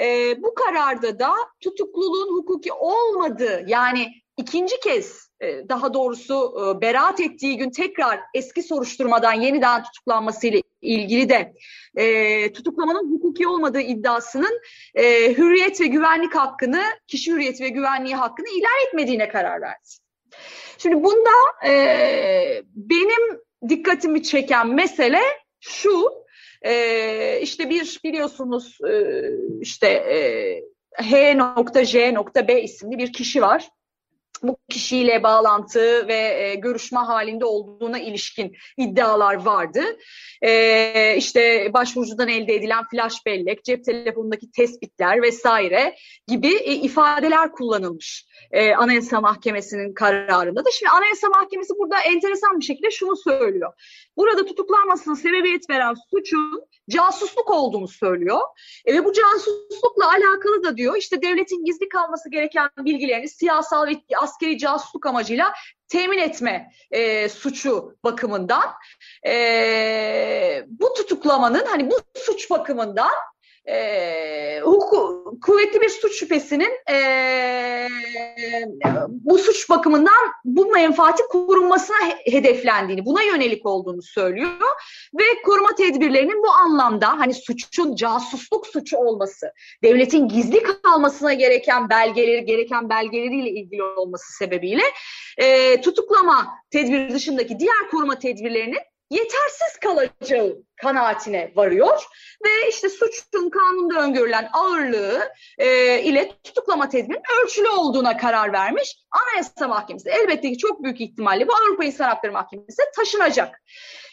E, bu kararda da tutukluluğun hukuki olmadığı yani ikinci kez e, daha doğrusu e, beraat ettiği gün tekrar eski soruşturmadan yeniden tutuklanmasıyla ilgili de e, tutuklamanın hukuki olmadığı iddiasının e, hürriyet ve güvenlik hakkını, kişi hürriyet ve güvenliği hakkını ihlal etmediğine karar verdi. Şimdi bunda e, benim dikkatimi çeken mesele şu, e, işte bir biliyorsunuz e, işte e, H.J.B isimli bir kişi var bu kişiyle bağlantı ve e, görüşme halinde olduğuna ilişkin iddialar vardı. E, işte başvurucudan elde edilen flash bellek, cep telefonundaki tespitler vesaire gibi e, ifadeler kullanılmış e, Anayasa Mahkemesi'nin kararında da. Şimdi Anayasa Mahkemesi burada enteresan bir şekilde şunu söylüyor. Burada tutuklanmasına sebebiyet veren suçun casusluk olduğunu söylüyor. E, ve bu casuslukla alakalı da diyor işte devletin gizli kalması gereken bilgilerini siyasal ve askeri casusluk amacıyla temin etme e, suçu bakımından e, bu tutuklamanın hani bu suç bakımından e, huku, kuvvetli bir suç şüphesinin e, bu suç bakımından bu menfaati korunmasına hedeflendiğini, buna yönelik olduğunu söylüyor ve koruma tedbirlerinin bu anlamda hani suçun casusluk suçu olması, devletin gizli kalmasına gereken belgeleri, gereken belgeleriyle ilgili olması sebebiyle e, tutuklama tedbiri dışındaki diğer koruma tedbirlerinin yetersiz kalacağı kanaatine varıyor ve işte suçun kanunda öngörülen ağırlığı e, ile tutuklama tedbirinin ölçülü olduğuna karar vermiş Anayasa Mahkemesi. Elbette ki çok büyük ihtimalle bu Avrupa İnsan Hakları Mahkemesi'ne taşınacak.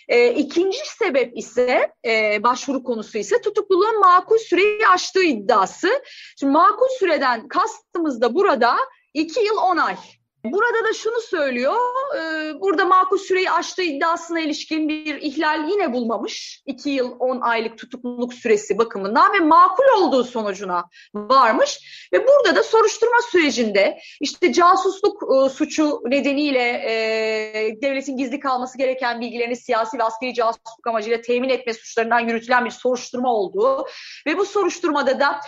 E, ikinci sebep ise e, başvuru konusu ise tutukluluğun makul süreyi aştığı iddiası. Şimdi makul süreden kastımız da burada iki yıl on ay Burada da şunu söylüyor, e, burada makul süreyi aştığı iddiasına ilişkin bir ihlal yine bulmamış. 2 yıl 10 aylık tutukluluk süresi bakımından ve makul olduğu sonucuna varmış. Ve burada da soruşturma sürecinde işte casusluk e, suçu nedeniyle e, devletin gizli kalması gereken bilgilerini siyasi ve askeri casusluk amacıyla temin etme suçlarından yürütülen bir soruşturma olduğu ve bu soruşturmada da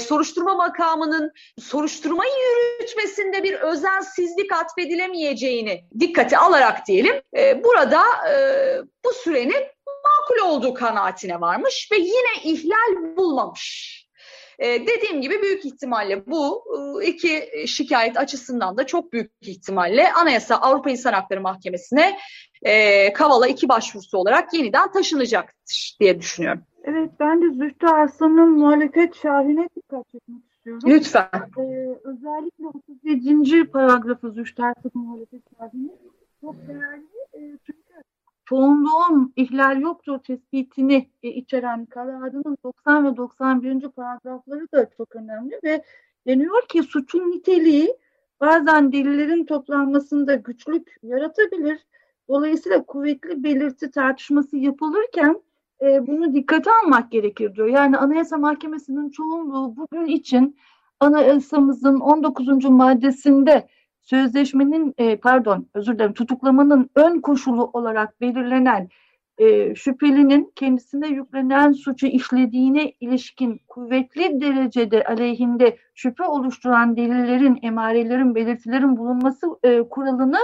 soruşturma makamının soruşturmayı yürütmesinde bir özensizlik eksik atfedilemeyeceğini dikkate alarak diyelim e, burada e, bu sürenin makul olduğu kanaatine varmış ve yine ihlal bulmamış. E, dediğim gibi büyük ihtimalle bu e, iki şikayet açısından da çok büyük ihtimalle Anayasa Avrupa İnsan Hakları Mahkemesi'ne e, Kavala iki başvurusu olarak yeniden taşınacaktır diye düşünüyorum. Evet ben de Zühtü Arslan'ın muhalefet şerhine dikkat çekmek istiyorum. Lütfen. Ee, özellikle 37. paragrafı Arslan'ın muhalefet şerhine çok değerli. E, çünkü çoğunluğun ihlal yoktur tespitini e, içeren kararının 90 ve 91. paragrafları da çok önemli ve deniyor ki suçun niteliği bazen delillerin toplanmasında güçlük yaratabilir. Dolayısıyla kuvvetli belirti tartışması yapılırken e, bunu dikkate almak gerekir diyor. Yani Anayasa Mahkemesi'nin çoğunluğu bugün için anayasamızın 19. maddesinde sözleşmenin e, pardon özür dilerim tutuklamanın ön koşulu olarak belirlenen e, şüphelinin kendisine yüklenen suçu işlediğine ilişkin kuvvetli derecede aleyhinde şüphe oluşturan delillerin, emarelerin, belirtilerin bulunması e, kuralını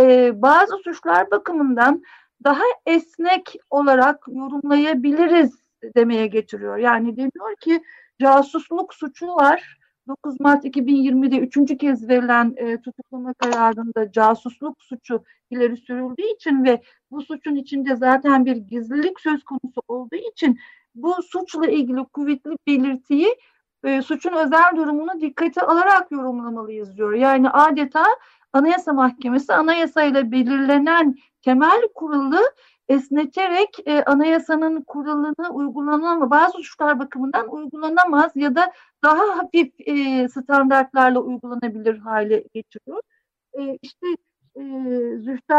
e, bazı suçlar bakımından daha esnek olarak yorumlayabiliriz demeye getiriyor. Yani deniyor ki casusluk suçu var. 9 Mart 2020'de üçüncü kez verilen e, tutuklama kararında casusluk suçu ileri sürüldüğü için ve bu suçun içinde zaten bir gizlilik söz konusu olduğu için bu suçla ilgili kuvvetli belirtiyi e, suçun özel durumunu dikkate alarak yorumlamalıyız diyor. Yani adeta Anayasa Mahkemesi anayasayla belirlenen temel kuralı esneterek e, anayasanın kuralını uygulanamaz, bazı suçlar bakımından uygulanamaz ya da daha hafif e, standartlarla uygulanabilir hale getiriyor. E, işte e, Zühtü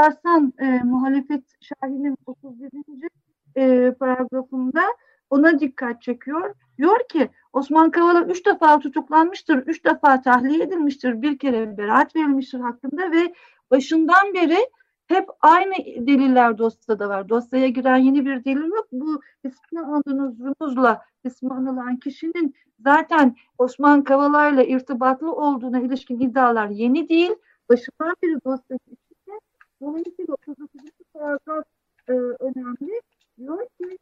e, muhalefet şahinin 37. E, paragrafında ona dikkat çekiyor. Diyor ki Osman Kavala üç defa tutuklanmıştır, üç defa tahliye edilmiştir, bir kere beraat verilmiştir hakkında ve başından beri hep aynı deliller dosyada var. Dosyaya giren yeni bir delil yok. Bu ismi andığınız rumuzla ismi anılan kişinin zaten Osman Kavala ile irtibatlı olduğuna ilişkin iddialar yeni değil. Başından beri dosyası içinde. Dolayısıyla 39. paragraf e, önemli. Diyor ki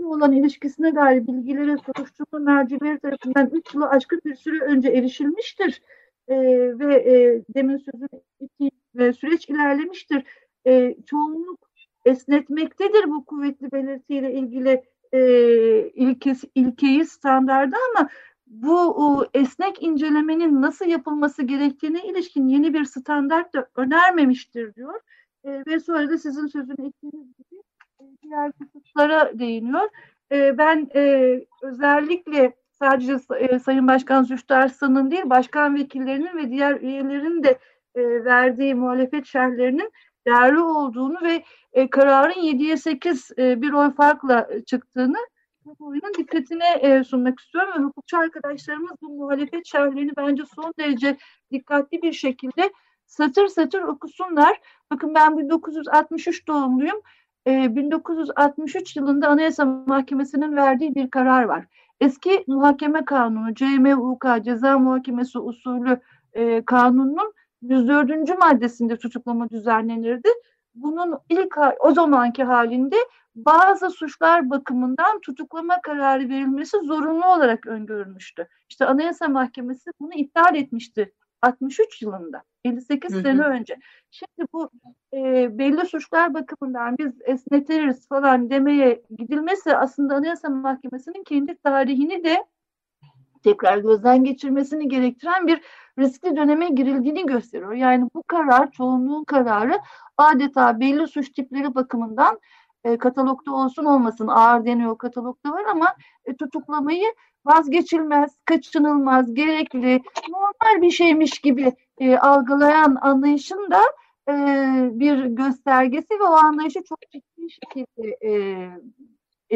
e, olan ilişkisine dair bilgilere soruşturma mercileri tarafından 3 yılı aşkın bir süre önce erişilmiştir. E, ve e, demin sözünü ettiğim e, süreç ilerlemiştir. E, çoğunluk esnetmektedir bu kuvvetli belirtiyle ilgili e, ilkesi, ilkeyi standardı ama bu o, esnek incelemenin nasıl yapılması gerektiğine ilişkin yeni bir standart da önermemiştir diyor. E, ve sonra da sizin sözünü ettiğiniz gibi e, diğer hususlara değiniyor. E, ben e, özellikle sadece e, Sayın Başkan Zühtü Arslan'ın değil, başkan vekillerinin ve diğer üyelerin de e, verdiği muhalefet şerhlerinin değerli olduğunu ve e, kararın 7'ye 8 e, bir oy farkla çıktığını kamuoyunun dikkatine e, sunmak istiyorum ve hukukçu arkadaşlarımız bu muhalefet şerhlerini bence son derece dikkatli bir şekilde satır satır okusunlar. Bakın ben 1963 doğumluyum. E, 1963 yılında Anayasa Mahkemesi'nin verdiği bir karar var. Eski muhakeme kanunu, CMUK, ceza muhakemesi usulü e, kanunun 104. maddesinde tutuklama düzenlenirdi. Bunun ilk o zamanki halinde bazı suçlar bakımından tutuklama kararı verilmesi zorunlu olarak öngörülmüştü. İşte Anayasa Mahkemesi bunu iptal etmişti 63 yılında, 58 hı hı. sene önce. Şimdi bu e, belli suçlar bakımından biz esnetiriz falan demeye gidilmesi aslında Anayasa Mahkemesi'nin kendi tarihini de tekrar gözden geçirmesini gerektiren bir riskli döneme girildiğini gösteriyor. Yani bu karar, çoğunluğun kararı adeta belli suç tipleri bakımından e, katalogda olsun olmasın ağır deniyor katalogda var ama e, tutuklamayı vazgeçilmez, kaçınılmaz, gerekli, normal bir şeymiş gibi e, algılayan anlayışın da e, bir göstergesi ve o anlayışı çok ciddi şekilde e,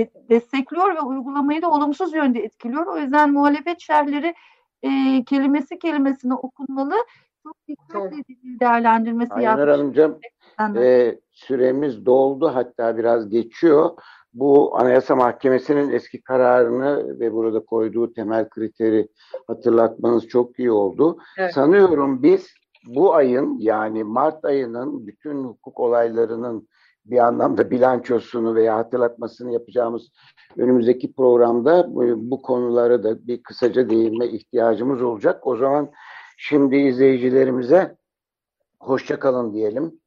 e, destekliyor ve uygulamayı da olumsuz yönde etkiliyor. O yüzden muhalefet şerhleri e, kelimesi kelimesine okunmalı. Çok dikkatli değerlendirmesi Aynur Hanımcığım e, süremiz doldu hatta biraz geçiyor. Bu Anayasa Mahkemesi'nin eski kararını ve burada koyduğu temel kriteri hatırlatmanız çok iyi oldu. Evet. Sanıyorum biz bu ayın yani Mart ayının bütün hukuk olaylarının bir anlamda bilançosunu veya hatırlatmasını yapacağımız önümüzdeki programda bu konulara da bir kısaca değinme ihtiyacımız olacak. O zaman şimdi izleyicilerimize hoşça kalın diyelim.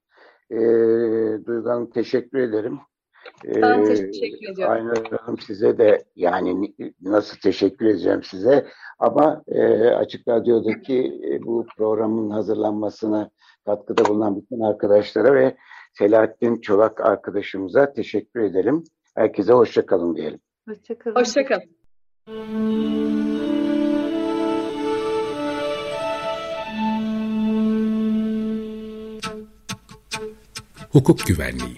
E, Duygu Hanım teşekkür ederim. Ben ee, teşekkür ediyorum. Aynur Hanım size de yani nasıl teşekkür edeceğim size ama e, Açık Radyo'daki e, bu programın hazırlanmasına katkıda bulunan bütün arkadaşlara ve Selahattin Çolak arkadaşımıza teşekkür edelim. Herkese hoşçakalın diyelim. Hoşçakalın. Hoşçakalın. Hukuk Güvenliği